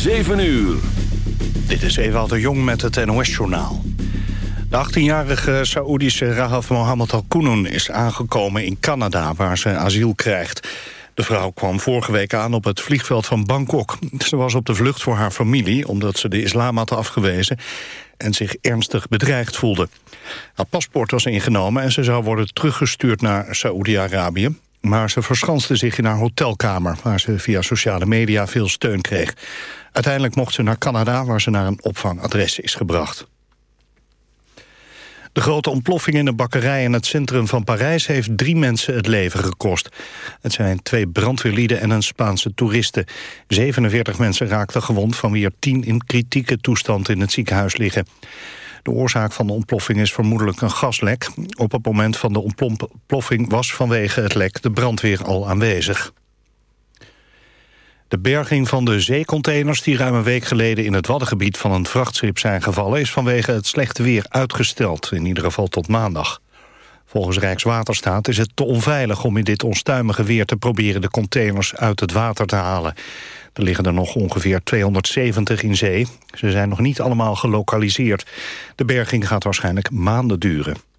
7 uur. Dit is Ewout de Jong met het NOS-journaal. De 18-jarige Saoedische Rahaf Mohammed Al-Kunun is aangekomen in Canada... waar ze asiel krijgt. De vrouw kwam vorige week aan op het vliegveld van Bangkok. Ze was op de vlucht voor haar familie... omdat ze de islam had afgewezen en zich ernstig bedreigd voelde. Haar paspoort was ingenomen en ze zou worden teruggestuurd naar Saoedi-Arabië. Maar ze verschanste zich in haar hotelkamer... waar ze via sociale media veel steun kreeg. Uiteindelijk mocht ze naar Canada... waar ze naar een opvangadres is gebracht. De grote ontploffing in een bakkerij in het centrum van Parijs... heeft drie mensen het leven gekost. Het zijn twee brandweerlieden en een Spaanse toeriste. 47 mensen raakten gewond, van wie er 10 in kritieke toestand in het ziekenhuis liggen. De oorzaak van de ontploffing is vermoedelijk een gaslek. Op het moment van de ontploffing was vanwege het lek de brandweer al aanwezig. De berging van de zeecontainers die ruim een week geleden in het Waddengebied van een vrachtschip zijn gevallen is vanwege het slechte weer uitgesteld, in ieder geval tot maandag. Volgens Rijkswaterstaat is het te onveilig om in dit onstuimige weer te proberen de containers uit het water te halen. Er liggen er nog ongeveer 270 in zee. Ze zijn nog niet allemaal gelokaliseerd. De berging gaat waarschijnlijk maanden duren.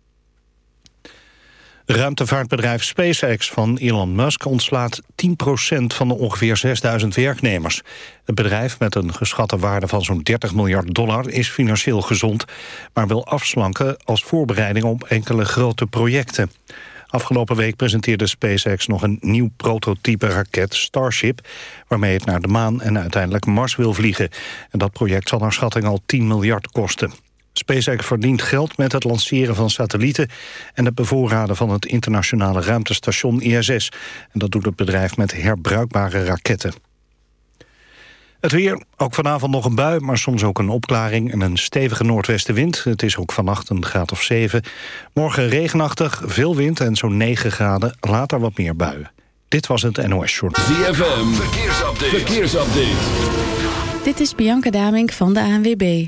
Ruimtevaartbedrijf SpaceX van Elon Musk ontslaat 10% van de ongeveer 6000 werknemers. Het bedrijf met een geschatte waarde van zo'n 30 miljard dollar is financieel gezond, maar wil afslanken als voorbereiding op enkele grote projecten. Afgelopen week presenteerde SpaceX nog een nieuw prototype raket Starship... waarmee het naar de maan en uiteindelijk Mars wil vliegen. En dat project zal naar schatting al 10 miljard kosten. SpaceX verdient geld met het lanceren van satellieten... en het bevoorraden van het internationale ruimtestation ISS. En dat doet het bedrijf met herbruikbare raketten. Het weer, ook vanavond nog een bui, maar soms ook een opklaring... en een stevige noordwestenwind. Het is ook vannacht een graad of 7. Morgen regenachtig, veel wind en zo'n 9 graden. Later wat meer buien. Dit was het NOS Journal. ZFM, verkeersupdate. verkeersupdate. Dit is Bianca Damink van de ANWB.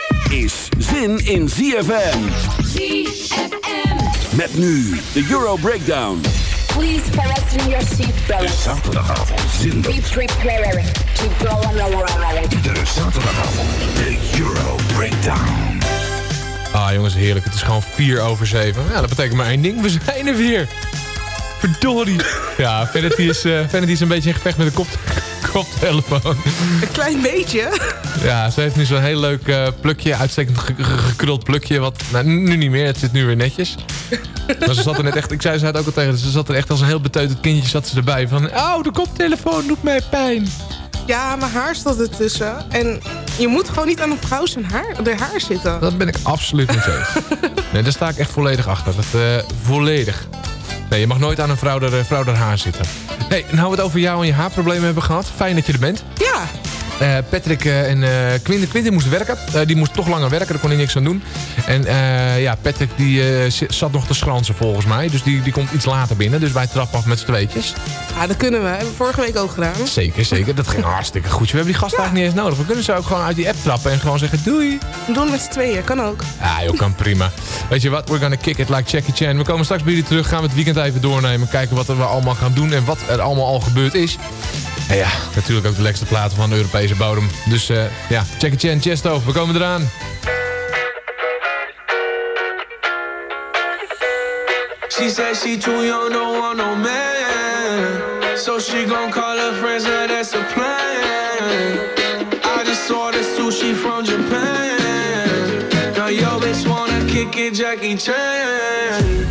is zin in ZFM. ZFM. Met nu de Euro Breakdown. Please fasten your seatbelts. Zaterdagavond zin Be prepared to go on a ride. Iedere zaterdagavond de Euro Breakdown. Ah jongens, heerlijk. Het is gewoon 4 over 7. Ja, dat betekent maar één ding. We zijn er weer. Verdorie. Ja, Vanity is, eh Vanity is een beetje in gevecht met de kop, koptelefoon. Een klein beetje. Ja, ze heeft nu zo'n heel leuk eh, plukje, uitstekend ge- ge- gekruld plukje. Wat, nou, nu niet meer, het zit nu weer netjes. Maar ze zat er net echt, ik zei ze het ook al tegen, ze zat er echt als een heel beteuterd kindje zat ze erbij. Van, oh, de koptelefoon doet mij pijn. Ja, mijn haar staat ertussen. En je moet gewoon niet aan een vrouw zijn haar, de haar zitten. Dat ben ik absoluut niet eens. Nee, daar sta ik echt volledig achter. Dat, eh, volledig. Nee, je mag nooit aan een vrouw er, eh, haar zitten. hey, nou we het over jou en je haarproblemen hebben gehad. Fijn dat je er bent. Ja. Eh, Patrick eh, en eh Quinten, Quinten moest werken. Die moest toch langer werken, daar kon hij niks aan doen. En ja, Patrick die, zat nog te schransen volgens mij. Dus die, die komt iets later binnen. Dus wij trappen af met z'n tweetjes. Ja, dat kunnen we. Hebben we vorige week ook gedaan. Zeker, zeker. Dat ging hartstikke goed. We hebben die gasten eigenlijk niet eens nodig. We kunnen ze ook gewoon uit die app trappen en gewoon zeggen doei. Doen met z'n tweeën, kan ook. Ja, joh, kan prima. Weet je wat? We're gonna kick it like Jackie Chan. We komen straks bij jullie terug. Gaan we het weekend even doornemen. Kijken wat we allemaal gaan doen en wat er allemaal al gebeurd is. En ja, natuurlijk ook de lekkerste platen van de Europese bodem. Dus eh, ja, Jackie Chan, Chesto, we komen eraan. She said she too young, don't want no man. So she gon' call her friends, now that's a plan. I just ordered sushi from Japan. Now yo bitch wanna kick it, Jackie Chan.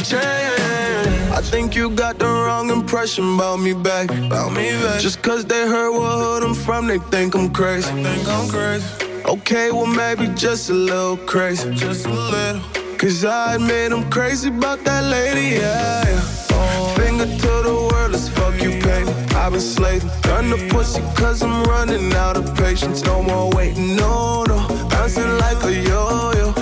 I think you got the wrong impression about me back. About me back. Just cause they heard what hood I'm from, they think I'm crazy. think I'm crazy. Okay, well maybe just a little crazy. Just a little. Cause I admit I'm crazy about that lady, yeah. yeah. Finger to the world, let's fuck you, pay. I've been slaving. Done the pussy cause I'm running out of patience. No more waiting, no, no. Bouncing like a yo-yo.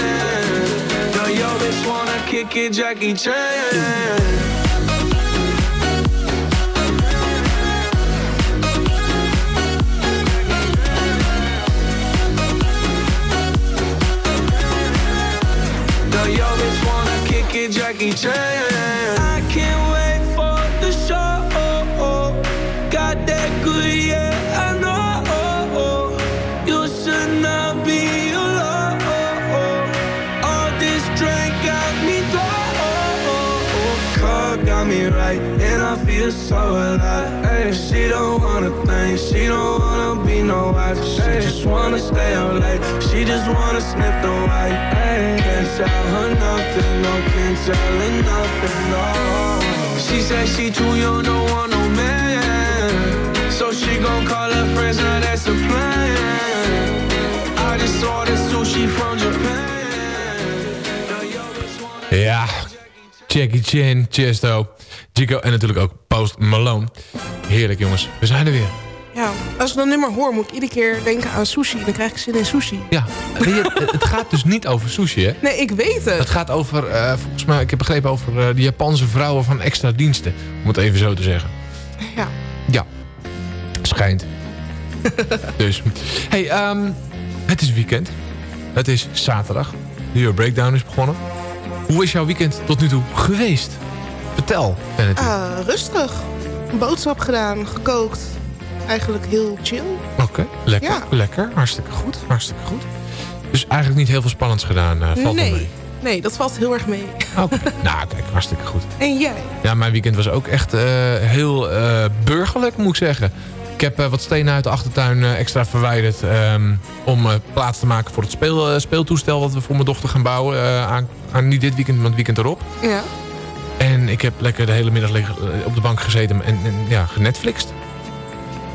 Now yo bitch wanna kick it, Jackie Chan. Now yo bitch wanna kick it, Jackie Chan. I can't So. Ay, she don't wanna think, she don't wanna be no wife. She just wanna stay out late, she just wanna sniff the white. Ay, can't tell her nothing, no, can't tell her nothing, no. She said she too young, don't want no man. So she gon' call her friends, now that's a plan. I just ordered sushi from Japan. Ja, Jackie Chan, Chesto, Chico en natuurlijk ook Post Malone. Heerlijk jongens, we zijn er weer. Ja, als ik dat nummer hoor, moet ik iedere keer denken aan sushi. Dan krijg ik zin in sushi. Ja, je, het- gaat dus niet over sushi, hè? Nee, ik weet het. Het gaat over, eh, volgens mij, ik heb begrepen over eh, de Japanse vrouwen van extra diensten. Om het even zo te zeggen. Ja. Ja. Schijnt. dus. Hey, ehm, het is weekend. Het is zaterdag. De Breakdown is begonnen. Hoe is jouw weekend tot nu toe geweest? Vertel. Ah, rustig. Een boodschap gedaan, gekookt. Eigenlijk heel chill. Oké, lekker, Ja. lekker. Hartstikke goed, hartstikke goed. Dus eigenlijk niet heel veel spannends gedaan, eh, valt nee. mee. Nee, dat valt heel erg mee. Oké, nou kijk, hartstikke goed. En jij? Ja, mijn weekend was ook echt eh, heel eh, burgerlijk, moet ik zeggen. Ik heb wat stenen uit de achtertuin extra verwijderd... ehm, om plaats te maken voor het speel, speeltoestel... wat we voor mijn dochter gaan bouwen. aan, aan niet dit weekend, maar het weekend erop. Ja. En ik heb lekker de hele middag eh, op de bank gezeten en, en ja, genetflixt.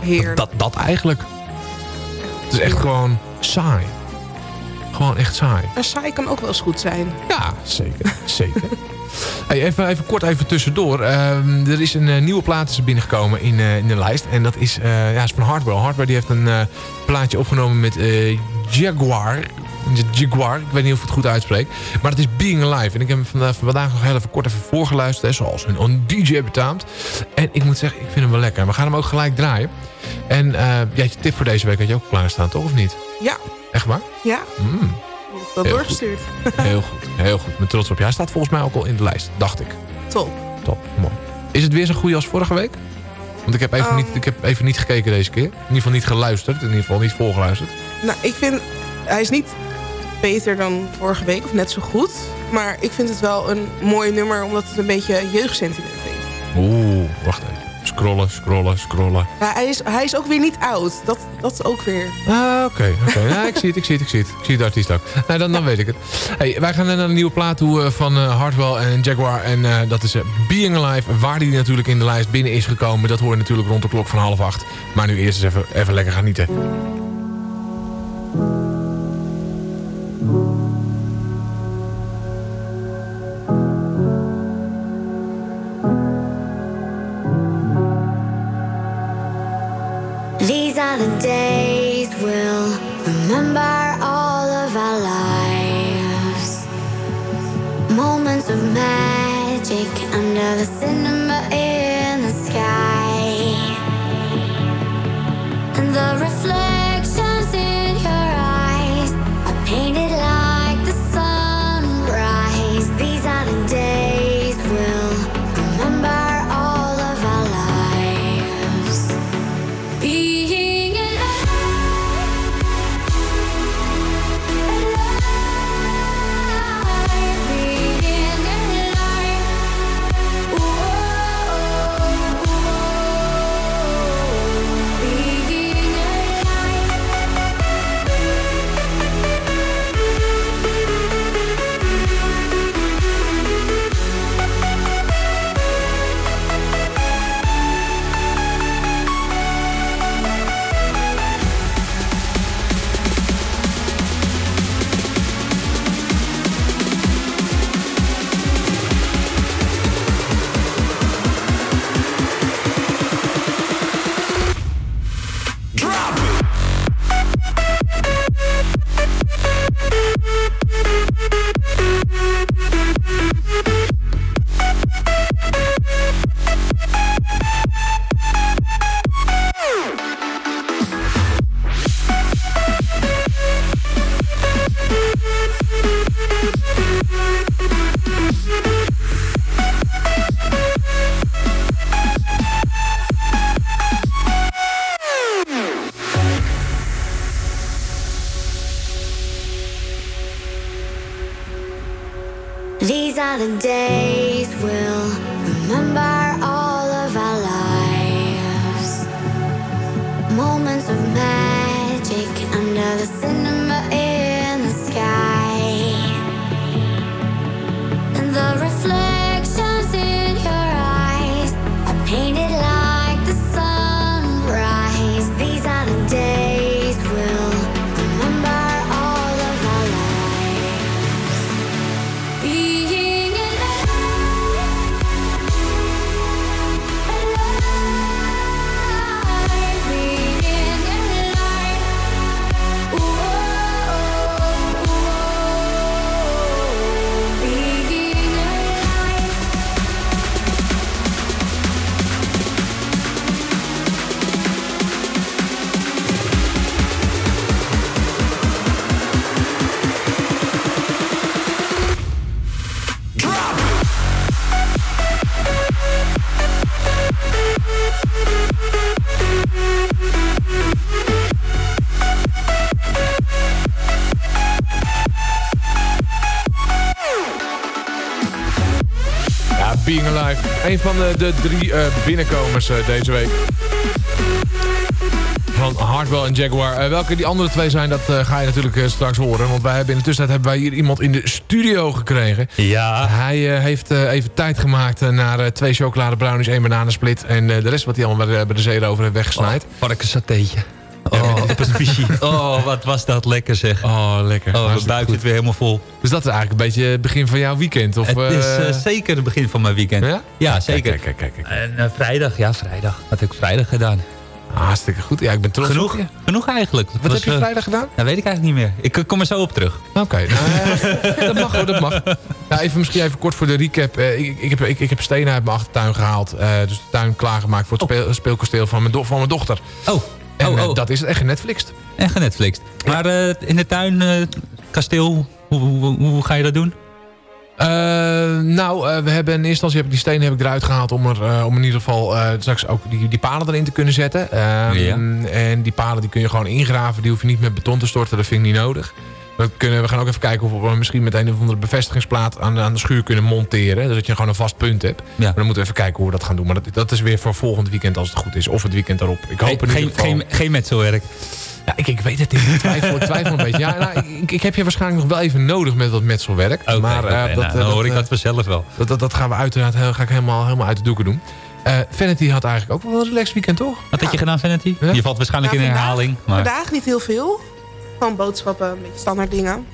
Heerlijk. Dat, dat eigenlijk. Het is echt gewoon saai. Gewoon echt saai. Maar saai kan ook wel eens goed zijn. Ja, zeker. zeker. Hey, even, even kort even tussendoor. Ehm, er is een eh, nieuwe plaat is binnengekomen in, eh, in de lijst. En dat is, ja, is van Hardwell. Hardwell die heeft een plaatje opgenomen met Jaguar. Jaguar, ik weet niet of ik het goed uitspreek. Maar het is Being Alive. En ik heb hem vandaag, vandaag nog heel even kort even voorgeluisterd. Zoals een, DJ betaamt. En ik moet zeggen, ik vind hem wel lekker. We gaan hem ook gelijk draaien. En eh, ja, je tip voor deze week had je ook klaarstaan, toch? Of niet? Ja. Echt waar? Ja. Mm. Dat Heel doorgestuurd. Heel goed, heel goed. Ben trots op je. Hij staat volgens mij ook al in de lijst, dacht ik. Top. Top, mooi. Is het weer zo goed als vorige week? Want ik heb, even Um. niet, ik heb even niet gekeken deze keer. In ieder geval niet geluisterd. In ieder geval niet volgeluisterd. Nou, ik vind... Hij is niet beter dan vorige week, of net zo goed. Maar ik vind het wel een mooi nummer, omdat het een beetje jeugdsentiment heeft. Oeh, wacht even. Scrollen, scrollen, scrollen. Ja, hij, is, hij is ook weer niet oud. Dat, dat is ook weer... Ah, oké. oké. Ja, ik zie het, ik zie het, ik zie het. Ik zie de artiest ook. Nou, dan, dan weet ik het. Hey, wij gaan naar een nieuwe plaat toe eh, van eh, Hardwell en Jaguar. En eh, dat is Being Alive. Waar die natuurlijk in de lijst binnen is gekomen. Dat hoor je natuurlijk rond de klok van half acht. Maar nu eerst eens even, even lekker genieten. Under the een van de, de drie eh, binnenkomers eh, deze week. Van Hardwell en Jaguar. Eh, welke die andere twee zijn, dat ga je natuurlijk straks horen. Want wij hebben in de tussentijd hebben wij hier iemand in de studio gekregen. Ja. Hij heeft even tijd gemaakt naar twee chocoladebrownies, één bananensplit. En de rest wat hij allemaal bij de, bij de zee erover heeft weggesnaaid. varkenssatéetje. Oh, op een. Oh, wat was dat lekker zeg. Oh, lekker. Oh, mijn buik zit weer helemaal vol. Dus dat is eigenlijk een beetje het begin van jouw weekend? Of, het is eh, eh, zeker het begin van mijn weekend. Ja? Ja, zeker. Kijk, kijk, kijk. En eh, vrijdag, ja, vrijdag. Wat heb ik vrijdag gedaan? Hartstikke goed. Ja, ik ben trots Genoeg, op je. genoeg eigenlijk. Wat was, heb je vrijdag gedaan? Dat weet ik eigenlijk niet meer. Ik kom er zo op terug. Oké, nou, dat mag hoor, dat mag. Ja, even, misschien even kort voor de recap. Ik, ik, heb, ik, ik heb stenen uit mijn achtertuin gehaald. eh, dus de tuin klaargemaakt voor het speel, speelkasteel van mijn, van mijn dochter. Oh, En oh, eh, oh. dat is echt Netflixed. En genetflixt. Maar eh, in de tuin, eh, kasteel, hoe, hoe, hoe, ga je dat doen? Nou, we hebben in eerste instantie heb ik die stenen heb ik eruit gehaald om, er, om in ieder geval straks ook die, die palen erin te kunnen zetten. Ehm, Ja. En die palen die kun je gewoon ingraven. Die hoef je niet met beton te storten. Dat vind ik niet nodig. We, kunnen, we gaan ook even kijken of we misschien met een of andere bevestigingsplaat aan, aan de schuur kunnen monteren. Dus dat je gewoon een vast punt hebt. Maar dan moeten we even kijken hoe we dat gaan doen. Maar dat, dat is weer voor volgend weekend als het goed is. Of het weekend daarop. Ik hoop in geen, ieder geval... geen, geen metselwerk. Ja, ik, ik weet het niet. Ik twijfel, ik twijfel een beetje. Ja, nou, ik, ik heb je waarschijnlijk nog wel even nodig met metselwerk. Maar eh, nou, dat, dan eh, hoor ik eh, dat vanzelf wel. dat, dat, dat gaan we uiteraard heel, ga ik helemaal, helemaal uit de doeken doen. Eh, Vanity had eigenlijk ook wel een relaxed weekend, toch? Wat heb je gedaan, Vanity? Je valt waarschijnlijk Nou, in vandaag- herhaling. Maar... Vandaag niet heel veel. Gewoon boodschappen, een beetje standaard dingen.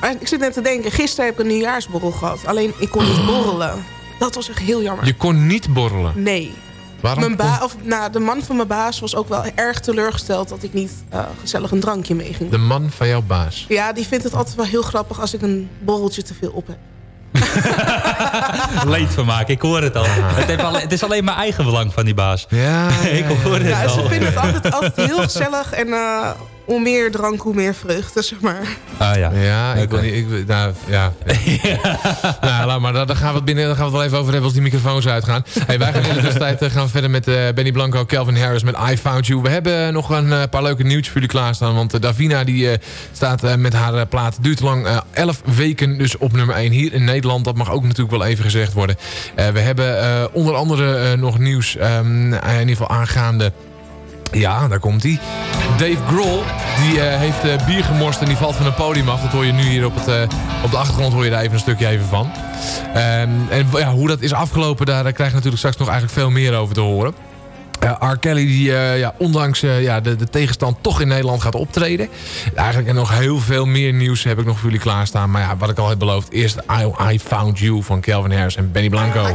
Maar ik zit net te denken, gisteren heb ik een nieuwjaarsborrel gehad. Alleen ik kon niet borrelen. Dat was echt heel jammer. Je kon niet borrelen. Nee. Waarom? Mijn ba of, nou, de man van mijn baas was ook wel erg teleurgesteld... dat ik niet eh, gezellig een drankje mee ging. De man van jouw baas. Ja, die vindt het altijd wel heel grappig als ik een borreltje te veel op heb. Leed van maken, ik hoor het al. Het, heeft alle- het is alleen mijn eigen belang van die baas. Ja, ik hoor het Ja, al. ze vinden het altijd, altijd heel gezellig. En eh, hoe meer drank, hoe meer vreugde, zeg maar. Ah ja. Ja, ik wil niet... Ik, nou, ja. nou, laat maar. Daar gaan we het binnen. Daar gaan we het wel even over hebben als die microfoons uitgaan. Hey, wij gaan in de tussentijd eh, gaan we verder met eh, Benny Blanco, Calvin Harris met I Found You. We hebben nog een eh, paar leuke nieuwtjes voor jullie klaarstaan. Want eh, Davina die eh, staat eh, met haar eh, plaat. Duurt lang eh, 11 weken dus op nummer 1 hier in Nederland. Dat mag ook natuurlijk wel even gezegd worden. Eh, we hebben eh, onder andere eh, nog nieuws. ehm, in ieder geval aangaande... Ja, daar komt hij. Dave Grohl, die eh, heeft eh, bier gemorst en die valt van een podium af. Dat hoor je nu hier op, het, eh, op de achtergrond hoor je daar even een stukje even van. Ehm, en ja, hoe dat is afgelopen, daar eh, krijg je natuurlijk straks nog eigenlijk veel meer over te horen. Eh, R. Kelly die ja, ondanks ja, de, de tegenstand toch in Nederland gaat optreden. Eigenlijk en nog heel veel meer nieuws heb ik nog voor jullie klaarstaan. Maar ja, wat ik al heb beloofd. Eerst I, I Found You van Calvin Harris en Benny Blanco. I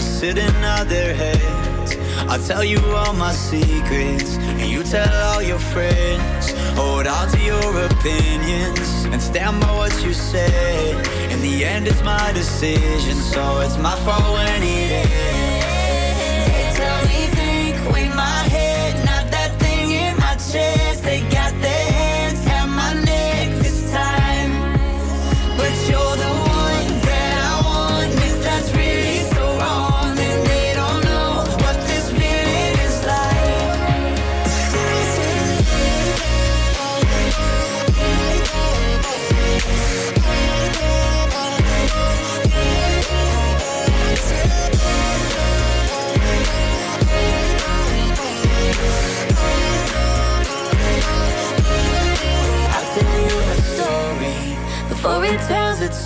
still sitting on their heads. I tell you all my secrets, and you tell all your friends. Hold on to your opinions and stand by what you say. In the end, it's my decision, so it's my fault when it ends. They tell me think with my head.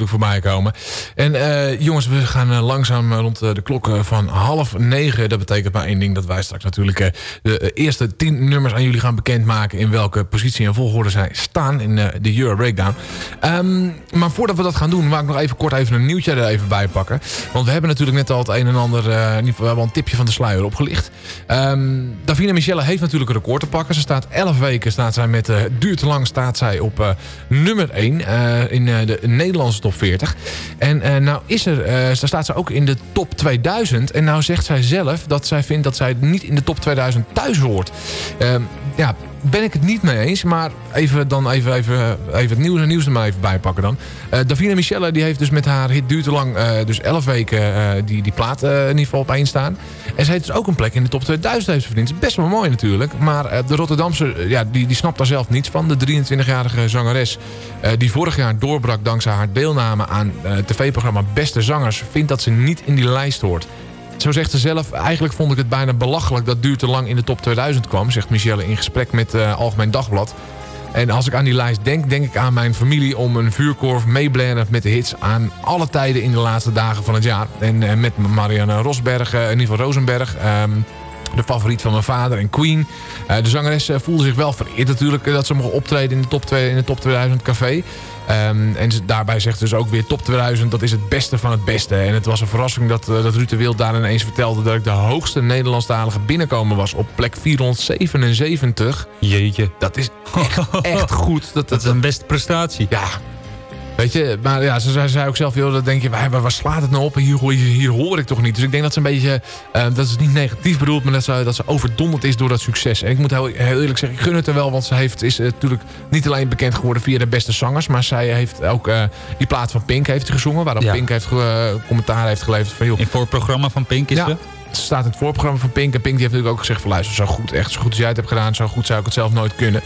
Natuurlijk voorbij komen. En eh, jongens, we gaan eh, langzaam eh, eh, de klok eh, van half negen. Dat betekent maar één ding, dat wij straks natuurlijk eh, de eerste tien nummers aan jullie gaan bekendmaken... in welke positie en volgorde zij staan in de Euro Breakdown. Ehm, maar voordat we dat gaan doen, maak ik nog even kort even een nieuwtje er even bij pakken. Want we hebben natuurlijk net al het een en ander, in ieder geval we hebben al een tipje van de sluier opgelicht. Ehm Davina Michelle heeft natuurlijk een record te pakken. Ze staat 11 weken, staat zij met, duurt lang, staat zij op nummer 1 in de Nederlandse top 40. En nou is er, daar staat ze ook in de top 2000. En nou zegt zij zelf dat zij vindt dat zij niet in de top 2000 thuis hoort. Ehm, ja, ben ik het niet mee eens. Maar even, dan even, even, even het nieuws, nieuws er maar even bij pakken dan. Eh Davina Michelle die heeft dus met haar hit Duurt te lang... eh, dus 11 weken eh, die, die plaat in ieder geval op één staan. En ze heeft dus ook een plek in de top 2000 heeft ze verdiend. Best wel mooi natuurlijk. Maar de Rotterdamse, ja, die, die snapt daar zelf niets van. De 23-jarige zangeres die vorig jaar doorbrak... dankzij haar deelname aan het tv-programma Beste Zangers... vindt dat ze niet in die lijst hoort. Zo zegt ze zelf, eigenlijk vond ik het bijna belachelijk... dat Duurt te lang in de top 2000 kwam... zegt Michelle in gesprek met eh, Algemeen Dagblad. En als ik aan die lijst denk, denk ik aan mijn familie... om een vuurkorf meeblenden met de hits aan alle tijden in de laatste dagen van het jaar. En eh, met Marianne Rosberg, eh, in ieder geval Rosenberg... ehm, de favoriet van mijn vader en Queen. De zangeres voelde zich wel vereerd natuurlijk... dat ze mocht optreden in de top, 2, in de top 2000 café. Ehm, en daarbij zegt ze dus ook weer top 2000, dat is het beste van het beste. En het was een verrassing dat, eh, dat Ruud de Wild daar ineens vertelde... dat ik de hoogste Nederlandstalige binnenkomen was op plek 477. Jeetje. Dat is echt, echt goed. Dat, Dat is een beste prestatie. Ja. Weet je, maar ja, ze zei, zei ook zelf, joh, dat denk je, waar, waar, slaat het nou op? Hier, hier, hier hoor ik toch niet. Dus ik denk dat ze een beetje, eh, dat is niet negatief bedoeld, maar dat ze, dat ze overdonderd is door dat succes. En ik moet heel, heel eerlijk zeggen, ik gun het er wel, want ze heeft, is eh, natuurlijk niet alleen bekend geworden via de beste zangers, maar zij heeft ook eh, die plaat van Pink heeft gezongen, waarop Ja. Pink heeft commentaar heeft geleverd van, joh, In voor het programma van Pink is ja, ze. het staat in het voorprogramma van Pink. En Pink die heeft natuurlijk ook gezegd van luister, zo goed, echt zo goed als jij het hebt gedaan, zo goed zou ik het zelf nooit kunnen.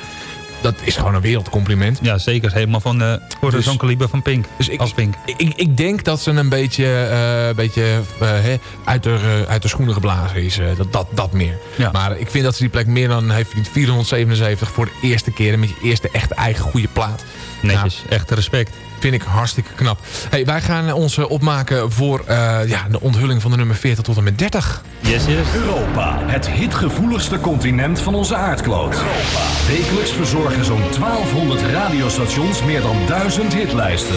Dat is gewoon een wereldcompliment. Ja, zeker. Helemaal van, eh voor Dus- zo'n kaliber van Pink. Dus ik, Als Pink. Ik, ik denk dat ze een beetje, eh, beetje eh, uit, de, uit de schoenen geblazen is. dat, dat, dat meer. Ja. Maar ik vind dat ze die plek meer dan heeft verdiend. 477 voor de eerste keer. En met je eerste echte eigen goede plaat. Netjes. Echt respect. Vind ik hartstikke knap. Hey, wij gaan ons opmaken voor eh, ja, de onthulling van de nummer 40 tot en met 30. Yes, yes. Europa, het hitgevoeligste continent van onze aardkloot. Wekelijks verzorgen zo'n 1200 radiostations meer dan 1000 hitlijsten.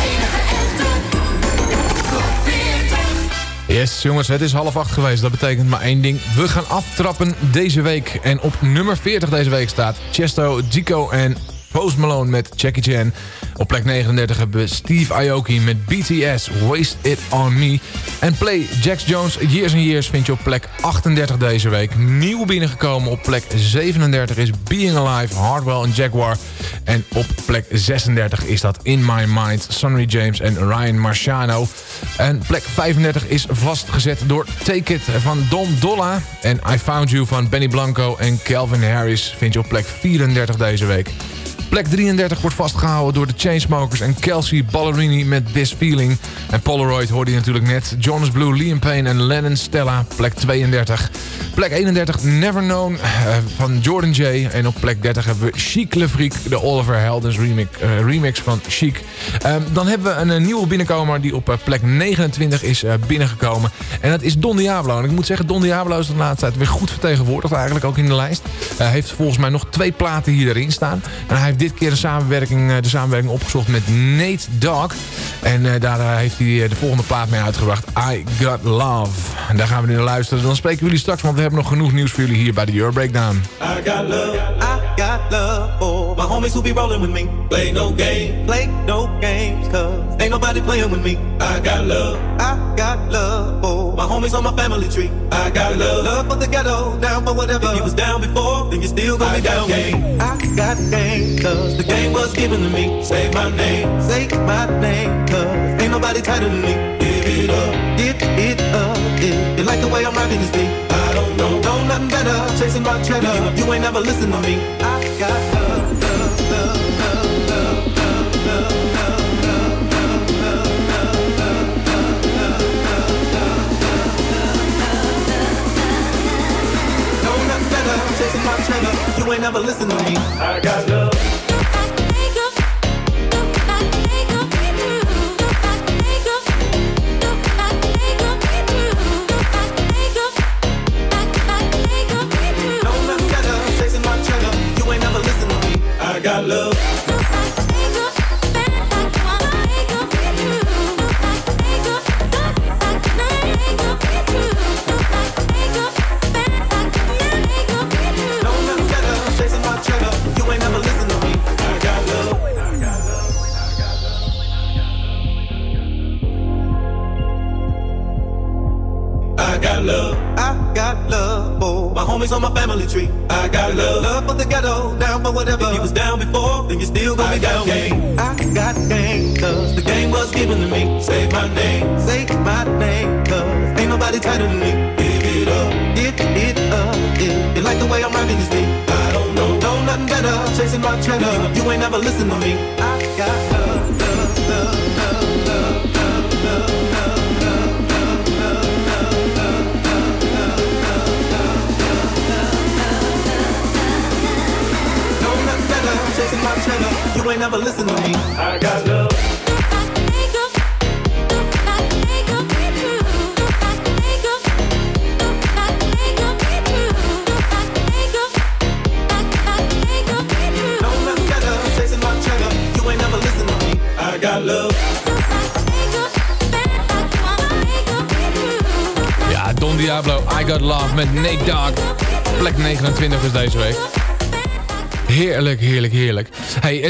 Yes, jongens, het is half acht geweest. Dat betekent maar één ding. We gaan aftrappen deze week. En op nummer 40 deze week staat Chesto, Zico en Post Malone met Jackie Chan. Op plek 39 hebben we Steve Aoki met BTS, Waste It On Me. En Play, Jax Jones, Years and Years vind je op plek 38 deze week. Nieuw binnengekomen op plek 37 is Being Alive, Hardwell en Jaguar. En op plek 36 is dat In My Mind, Sonny James en Ryan Marciano. En plek 35 is vastgezet door Take It van Dom Dolla. En I Found You van Benny Blanco en Calvin Harris vind je op plek 34 deze week. Plek 33 wordt vastgehouden door de Chainsmokers en Kelsey Ballerini met This Feeling. En Polaroid hoorde je natuurlijk net. Jonas Blue, Liam Payne en Lennon Stella, plek 32. Plek 31, Never Known eh, van Jordan J. En op plek 30 hebben we Chic Le Freak, de Oliver Heldens remix, eh, remix van Chic. Ehm, dan hebben we een, eh, nieuwe binnenkomer die op plek 29 is binnengekomen. En dat is Don Diablo. En ik moet zeggen, Don Diablo is de laatste tijd weer goed vertegenwoordigd eigenlijk ook in de lijst. Hij heeft volgens mij nog twee platen hier staan. En hij heeft dit keer de samenwerking, eh, de samenwerking opgezocht met Nate Dogg. En eh, daar eh, heeft hij de volgende plaat mee uitgebracht. I Got Love. En daar gaan we nu naar luisteren. Dan spreken we jullie straks, want we hebben nog genoeg nieuws voor jullie hier bij de Euro Breakdown. I got love, I got love for my homies who be rolling with me. Play no game, play no games, cause ain't nobody playing with me. I got love, I got love for my homies on my family tree. I got love, love for the ghetto, down for whatever. If you was down before, then you still gonna be down. Game. I got game, cause the game was given to me. Say my name, say my name, cause ain't nobody tighter than me. Give it up, give it up, yeah. You like the way I'm rapping this beat? I don't know, know nothing better. Chasing my cheddar, you ain't never listen to me. I got love, love, love, love, love, love, love. Chasing my cheddar, you ain't never listen to me. I got love.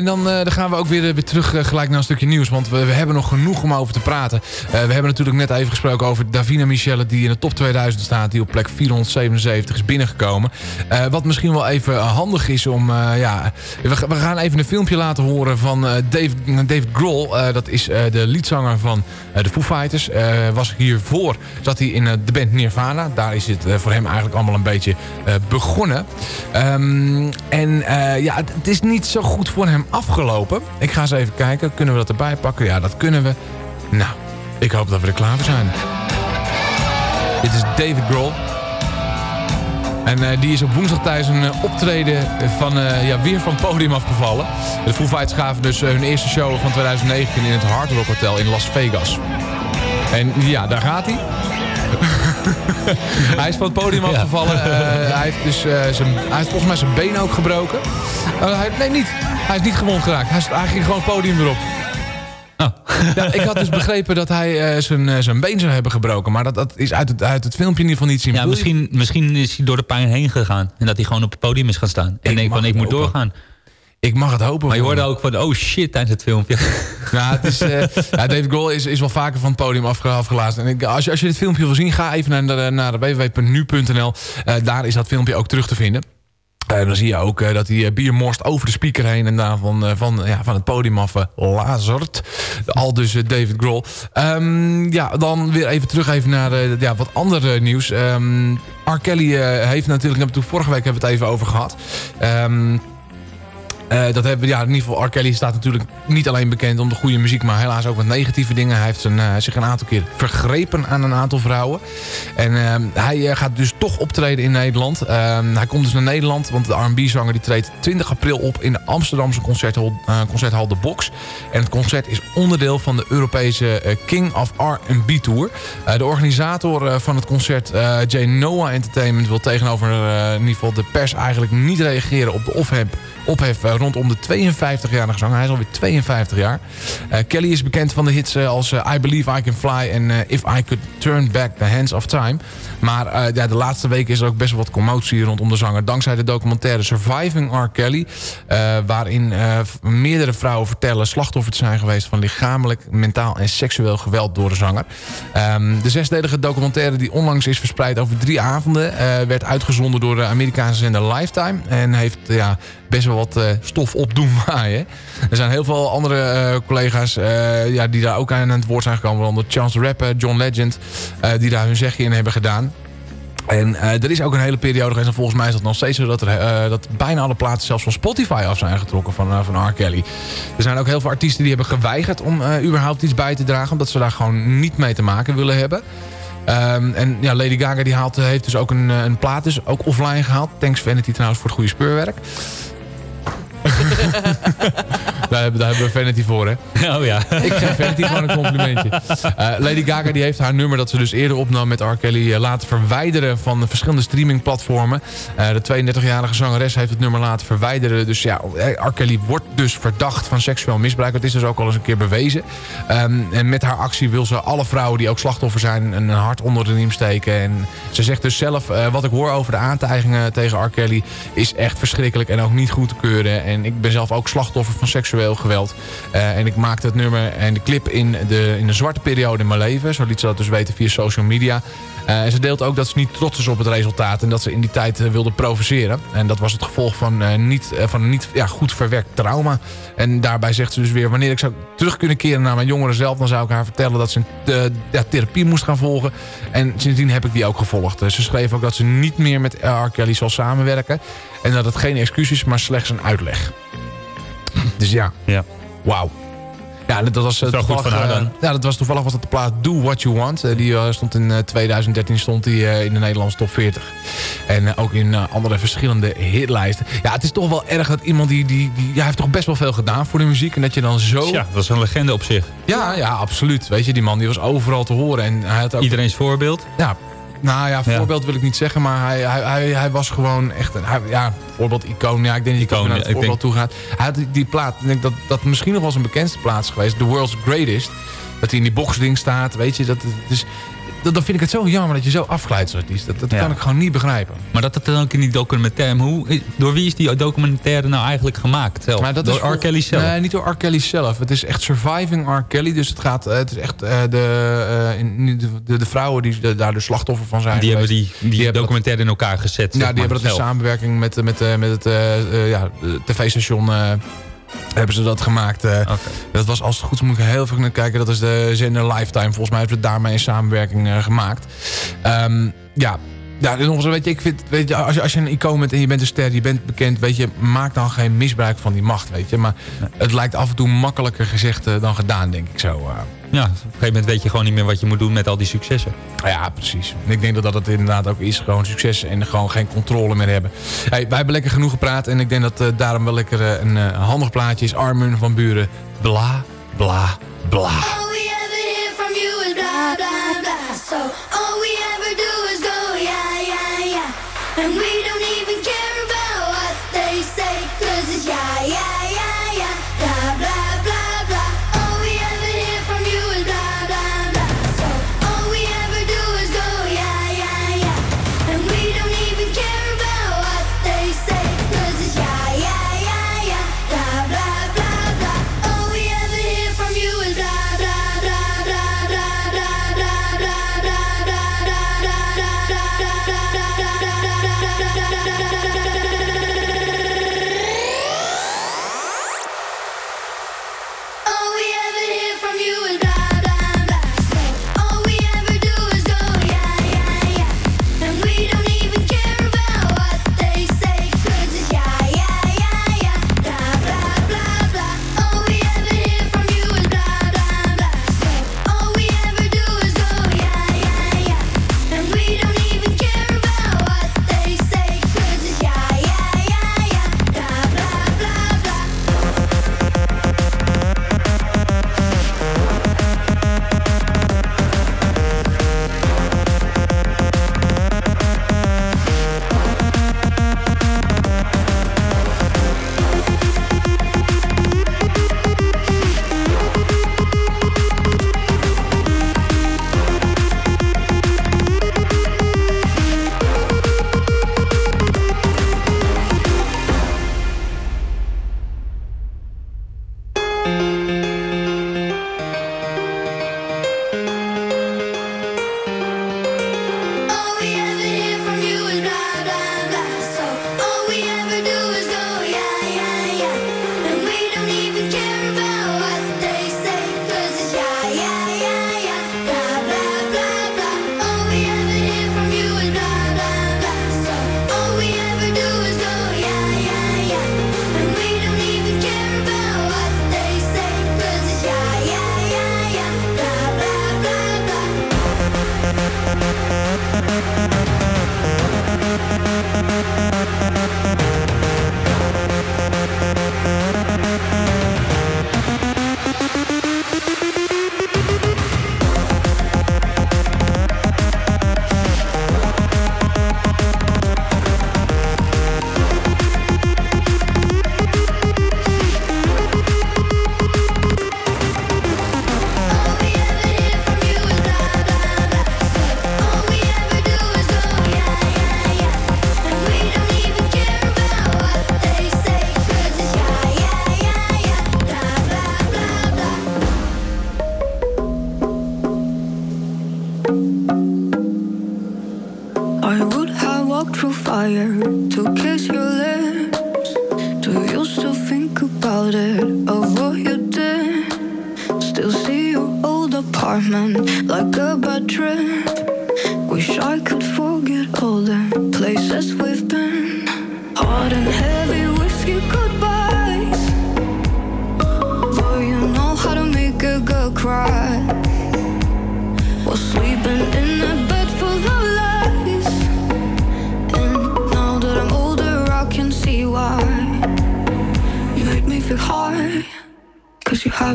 En dan, eh, weer, weer terug eh, gelijk naar een stukje nieuws. Want we, hebben nog genoeg om over te praten. Eh, we hebben natuurlijk net even gesproken over Davina Michelle... die in de top 2000 staat, die op plek 477 is binnengekomen. Eh, wat misschien wel even eh, handig is om... eh, ja, we, gaan even een filmpje laten horen van eh, David, Grohl. Eh, dat is eh, de liedzanger van eh, de Foo Fighters. Eh, was hiervoor, zat hij in eh, de band Nirvana. Daar is het eh, voor hem eigenlijk allemaal een beetje eh, begonnen. Ehm, en eh, ja, het is niet zo goed voor hem afgelopen. Ik ga eens even kijken. Kunnen we dat erbij pakken? Ja, dat kunnen we. Nou, ik hoop dat we er klaar voor zijn. Dit is David Grohl. En eh, die is op woensdag tijdens een eh, optreden van, eh, ja, weer van het podium afgevallen. De Foo Fighters gaven dus hun eerste show van 2019 in het Hard Rock Hotel in Las Vegas. En ja, daar gaat hij. hij is van het podium afgevallen. Hij, heeft dus, zijn, hij heeft volgens mij zijn been ook gebroken. Hij, nee, niet. Hij is niet gewond geraakt. Hij, hij ging gewoon het podium erop. Ja, ik had dus begrepen dat hij eh, zijn, eh, zijn been zou hebben gebroken. Maar dat, dat is uit het, uit het filmpje in ieder geval niet zien. Ja, misschien, misschien is hij door de pijn heen gegaan. En dat hij gewoon op het podium is gaan staan. En Ik denk van, ik moet doorgaan. Ik mag het hopen. Maar je hoorde ook van, oh shit, tijdens het filmpje. Ja, het is, eh, ja, David Grohl is, is wel vaker van het podium afge, afgelazen. En ik, als, je, als je dit filmpje wil zien, ga even naar, de- naar www.nu.nl. Daar is dat filmpje ook terug te vinden. Eh, dan zie je ook eh, dat hij eh, bier morst over de speaker heen... en daar van, van, ja, van het podium af lazert. Al dus David Grohl. Ehm, ja, dan weer even terug even naar ja, wat andere nieuws. Ehm R. Kelly heeft natuurlijk... vorige week hebben we het even over gehad. Ehm eh, dat hebben ja, in ieder geval, R. Kelly staat natuurlijk niet alleen bekend om de goede muziek, maar helaas ook wat negatieve dingen. Hij heeft eh, zich een aantal keer vergrepen aan een aantal vrouwen. En ehm, hij eh, gaat dus toch optreden in Nederland. Ehm, hij komt dus naar Nederland, want de R&B-zanger treedt 20 april op in de Amsterdamse concerthal, concerthal The Box. En het concert is onderdeel van de Europese King of R&B Tour. De organisator van het concert, eh J. Noah Entertainment, wil tegenover in ieder geval de pers eigenlijk niet reageren op de ophef, ophef eh, rondom de 52-jarige zanger. Hij is alweer 52 jaar. Eh, Kelly is bekend van de hits eh, als I Believe I Can Fly en If I Could Turn Back the Hands of Time. Maar ja, de laatste weken is er ook best wel wat commotie rondom de zanger. Dankzij de documentaire Surviving R. Kelly. waarin meerdere vrouwen vertellen slachtoffer te zijn geweest... van lichamelijk, mentaal en seksueel geweld door de zanger. Ehm, de zesdelige documentaire die onlangs is verspreid over drie avonden... werd uitgezonden door de Amerikaanse zender Lifetime. En heeft ja, best wel wat eh, stof op doen waaien. Er zijn heel veel andere eh, collega's eh, ja, die daar ook aan het woord zijn gekomen. Waaronder Chance the Rapper, John Legend. die daar hun zegje in hebben gedaan. En eh, er is ook een hele periode geweest, en volgens mij is dat nog steeds zo... dat, er, dat bijna alle platen zelfs van Spotify af zijn getrokken van, van R. Kelly. Er zijn ook heel veel artiesten die hebben geweigerd om überhaupt iets bij te dragen... omdat ze daar gewoon niet mee te maken willen hebben. Ehm, en ja, Lady Gaga die heeft dus ook een, een plaat dus ook offline gehaald. Thanks Vanity trouwens voor het goede speurwerk. daar, hebben, daar hebben we Vanity voor, hè? Oh ja. Ik geef Vanity gewoon een complimentje. Eh, Lady Gaga die heeft haar nummer dat ze dus eerder opnam met R. Kelly... eh, laten verwijderen van de verschillende streamingplatformen. Eh, de 32-jarige zangeres heeft het nummer laten verwijderen. Dus ja, R. Kelly wordt dus verdacht van seksueel misbruik. Dat is dus ook al eens een keer bewezen. Ehm, en met haar actie wil ze alle vrouwen die ook slachtoffer zijn... een hart onder de riem steken. En ze zegt dus zelf... wat ik hoor over de aantijgingen tegen R. Kelly... is echt verschrikkelijk en ook niet goed te keuren. En ik ben zelf ook slachtoffer van seksueel geweld. Eh, en ik maakte het nummer en de clip in de, in de zwarte periode in mijn leven. Zo liet ze dat dus weten via social media. Eh, en ze deelt ook dat ze niet trots is op het resultaat. En dat ze in die tijd eh, wilde provoceren. En dat was het gevolg van, niet, van een niet ja, goed verwerkt trauma. En daarbij zegt ze dus weer... wanneer ik zou terug kunnen keren naar mijn jongeren zelf... dan zou ik haar vertellen dat ze een therapie moest gaan volgen. En sindsdien heb ik die ook gevolgd. Ze schreef ook dat ze niet meer met R. Kelly zal samenwerken. En dat het geen excuus is, maar slechts een uitleg. Dus ja, ja. wauw. Ja, dat was, eh, Dat wel goed toevallig, van haar eh, dan. ja, dat was toevallig was dat de plaat Do What You Want. Eh, die eh, stond in eh, 2013 stond die, eh, in de Nederlandse top 40. En eh, ook in eh, andere verschillende hitlijsten. Ja, het is toch wel erg dat iemand die, die, die... Ja, heeft toch best wel veel gedaan voor de muziek. En dat je dan zo... Ja, dat is een legende op zich. Ja, ja, absoluut. Weet je, die man die was overal te horen. En hij had ook... Iedereens voorbeeld. Ja, nou ja, voorbeeld wil ik niet zeggen, maar hij, hij, hij, hij was gewoon echt een hij, ja, voorbeeld icoon. Ja, ik denk dat hij naar het voorbeeld toe gaat. Hij had die, plaat, ik denk dat dat misschien nog wel zijn bekendste plaats geweest, The World's Greatest. Dat hij in die boxding staat, weet je, dat het is. Dan vind ik het zo jammer dat je zo afglijdt als artiest. Dat, dat Ja. kan ik gewoon niet begrijpen. Maar dat het dan ook in die documentaire... Hoe, door wie is die documentaire nou eigenlijk gemaakt zelf? Maar dat door is R. Kelly zelf? Nee, niet door R. Kelly zelf. Het is echt Surviving R. Kelly. Dus het, gaat, eh, het is echt eh, de, eh, in- de, de, de vrouwen die de- daar de slachtoffer van zijn die hebben die, die, hebben dat- documentaire in elkaar gezet. Ja, die maar, hebben dat in samenwerking met, met, met het ja, tv-station... hebben ze dat gemaakt. eh. Dat was, als het goed is, moet ik heel even naar kijken. Dat is de zender Lifetime. Volgens mij hebben ze het daarmee in samenwerking eh, gemaakt. Ehm, ja, ja, eens, weet je, ik vind, weet je, als, je, als je een icoon bent en je bent een ster, je bent bekend, weet je, maak dan geen misbruik van die macht, weet je. Maar het lijkt af en toe makkelijker gezegd eh, dan gedaan, denk ik zo. Ja, op een gegeven moment weet je gewoon niet meer wat je moet doen met al die successen. Ja, precies. En ik denk dat dat het inderdaad ook is. Gewoon succes en gewoon geen controle meer hebben. Hey, wij hebben lekker genoeg gepraat. En ik denk dat eh, daarom wel lekker eh, een eh, handig plaatje is. Armun van Buren. Bla, bla, bla. All we ever hear from you is blah, blah, blah. So all we ever do is go, yeah, yeah, yeah. And we don't even care about what they say, cause it's yeah, yeah.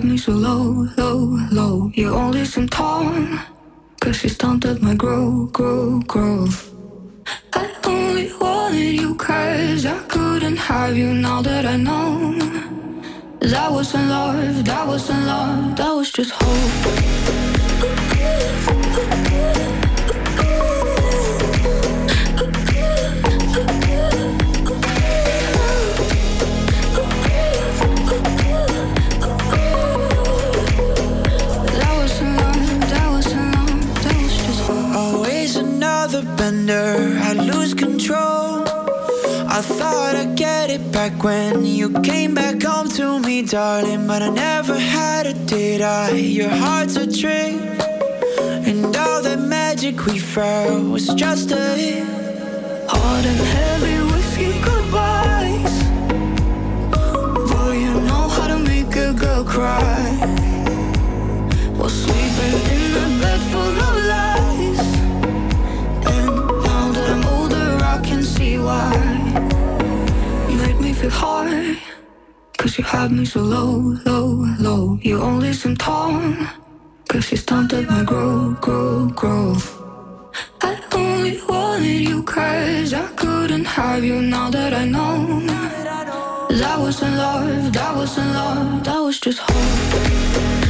Me so low, low, low. You only seem tall. Cause you stunted my growth, growth, growth. I only wanted you cause I couldn't have you now that I know. That wasn't love, that wasn't love, that was just hope. Another I lose control. I thought I'd get it back when you came back home to me, darling. But I never had it, did I? Your heart's a trick. And all that magic we felt was just a hit. Hot and heavy whiskey goodbyes. Boy, you know how to make a girl cry. While sleeping in a bed full of lies. I can see why. You made me feel high. Cause you had me so low, low, low. You only seem tall. Cause you stunted my growth, growth, growth. I only wanted you cause I couldn't have you now that I know. That wasn't love, that wasn't love, that was just hope.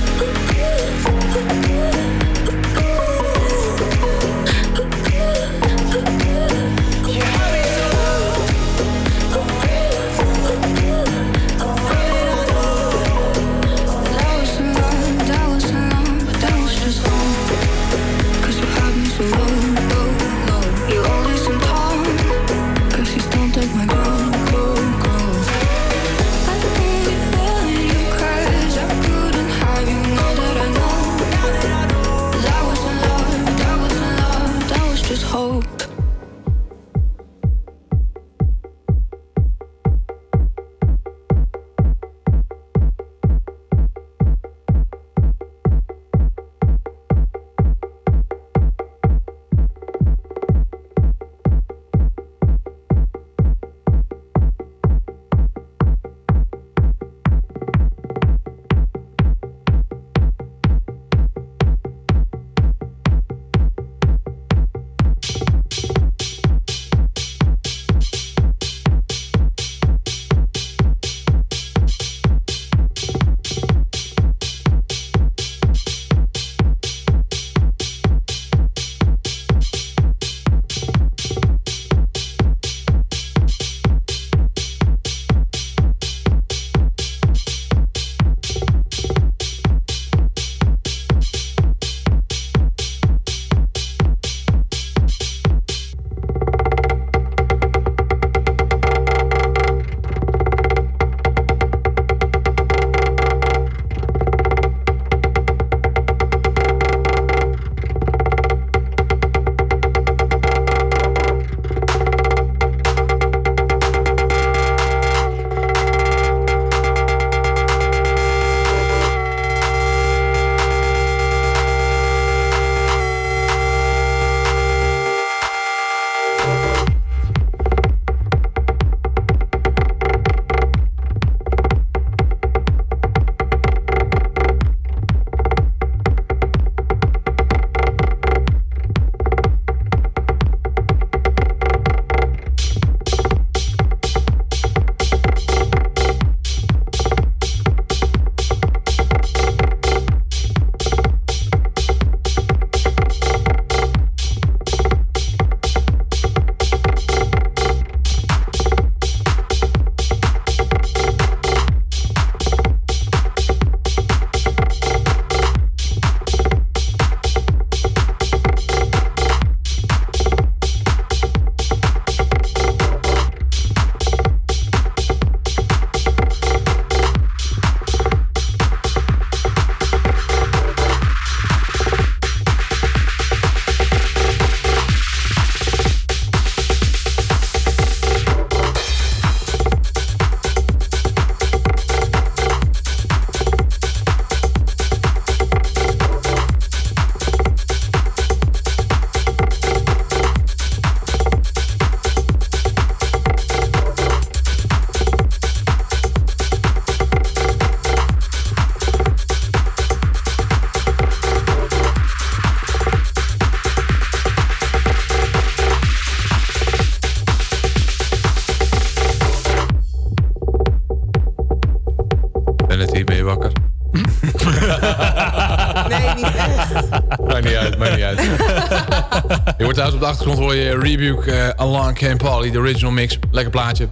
Rebuke uh, Along Cam Polly, de original mix. Lekker plaatje.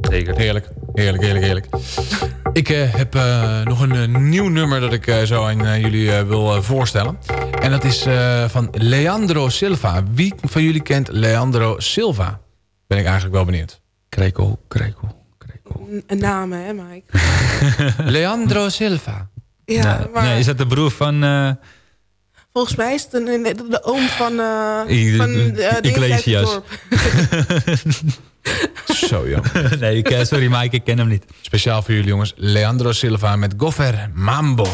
Zeker. Heerlijk, heerlijk, heerlijk, heerlijk. Ik uh, heb uh, nog een uh, nieuw nummer dat ik zo aan jullie wil voorstellen. En dat is van Leandro Silva. Wie van jullie kent Leandro Silva? Ben ik eigenlijk wel benieuwd. Krekel, krekel. Een naam, hè, Mike? Leandro Silva. Ja, maar nee, is dat de broer van... volgens mij is het de, de, de oom van... Uh, I, van uh, Iglesias. Zo, ja. nee, ik, sorry Mike, ik ken hem niet. Speciaal voor jullie jongens. Leandro Silva met Goffer Mambo.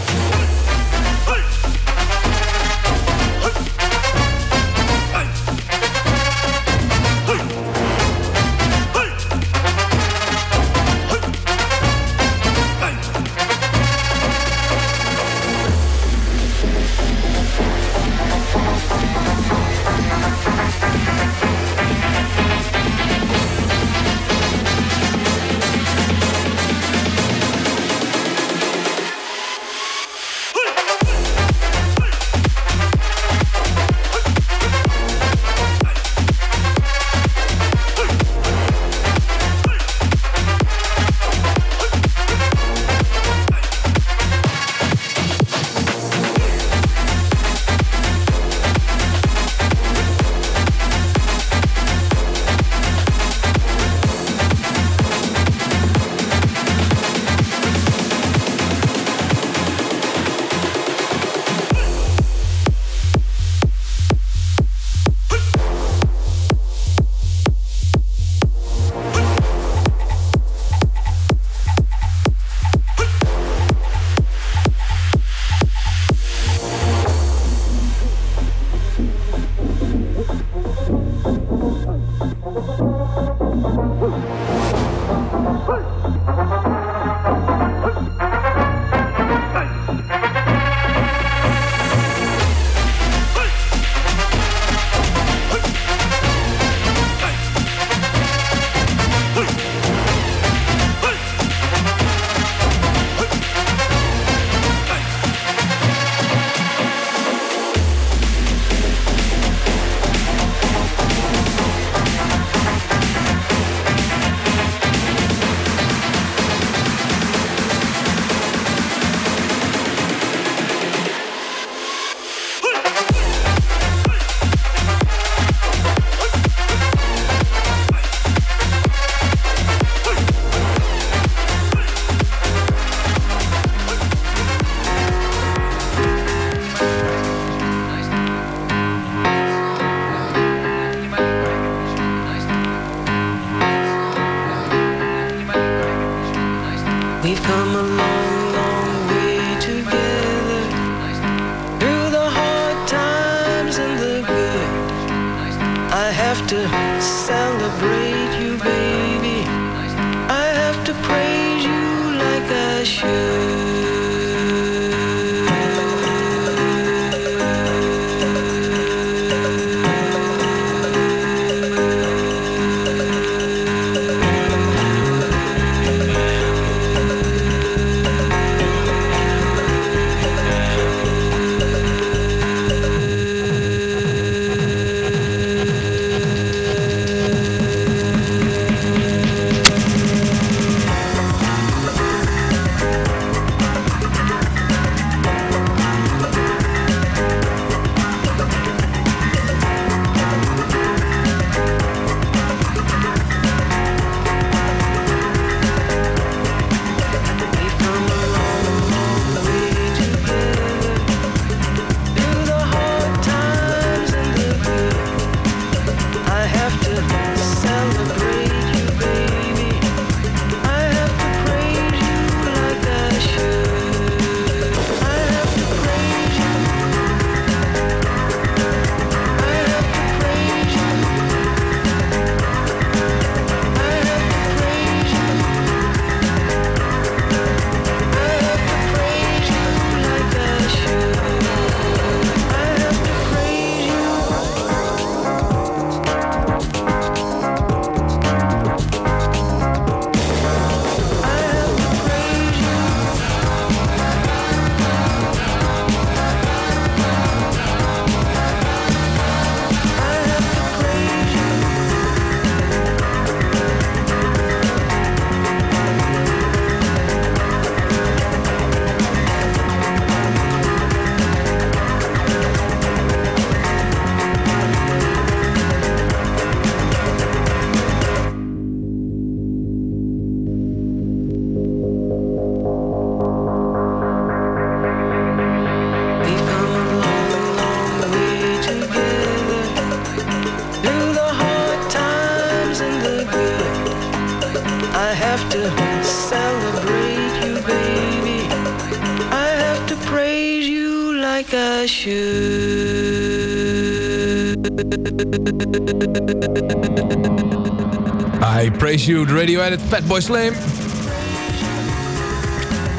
You, de radio edit, Fatboy Slim.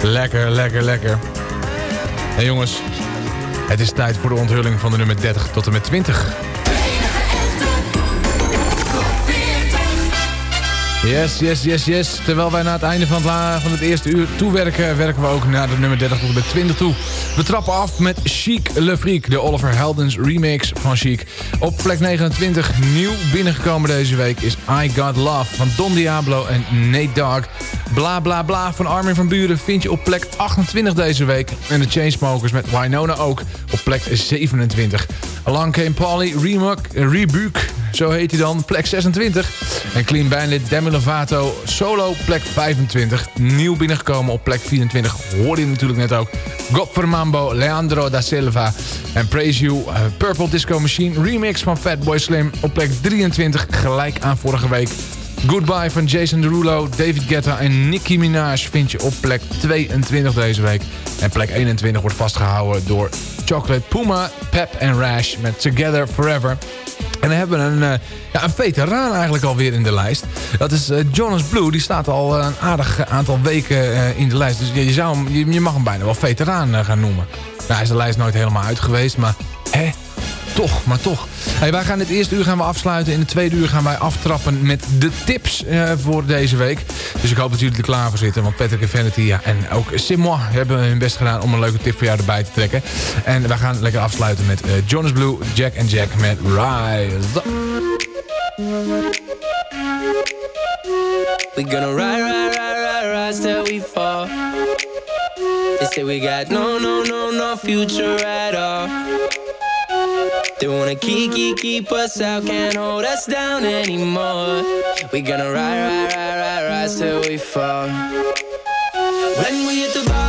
Lekker, lekker, lekker. En jongens, het is tijd voor de onthulling van de nummer 30 tot en met 20. Yes, yes, yes, yes. Terwijl wij na het einde van het, van het eerste uur toewerken... werken we ook naar de nummer 30 tot met 20 toe. We trappen af met Chic Le Freak, de Oliver Heldens remix van Chic. Op plek 29, nieuw binnengekomen deze week... is I Got Love van Don Diablo en Nate Dogg. Bla Bla Bla van Armin van Buren vind je op plek 28 deze week. En de Chainsmokers met Winona ook op plek 27. Along Came Polly, Rebuke, zo heet hij dan, plek 26. En Clean Bandit, Demi Lovato, solo, plek 25. Nieuw binnengekomen op plek 24, hoorde je natuurlijk net ook. Mambo, Leandro da Silva en Praise You, eh, Purple Disco Machine, remix van Fatboy Slim op plek 23, gelijk aan vorige week. Goodbye van Jason Derulo, David Guetta en Nicki Minaj vind je op plek 22 deze week. En plek 21 wordt vastgehouden door Chocolate Puma, Pep en Rash met Together Forever. En dan hebben we een, eh, ja, een veteraan eigenlijk alweer in de lijst. Dat is eh, Jonas Blue. Die staat al eh, een aardig aantal weken in de lijst. Dus je, zou hem, je, mag hem bijna wel veteraan gaan noemen. Nou, hij is de lijst nooit helemaal uit geweest, maar hè, toch, maar toch. Wij gaan het eerste uur gaan we afsluiten. In het tweede uur gaan wij aftrappen met de tips eh, voor deze week. Dus ik hoop dat jullie er klaar voor zitten. Want Patrick en Vanity ja, en ook Simon hebben hun best gedaan om een leuke tip voor jou erbij te trekken. En wij gaan lekker afsluiten met eh, Jonas Blue, Jack and Jack met Rise. We gonna ride, ride, ride, ride, till we fall. They say we got no, no, no, no future at all. They wanna keep, keep, keep us out, can't hold us down anymore. We gonna ride, ride, ride, ride, rise till we fall. When we hit the bottom,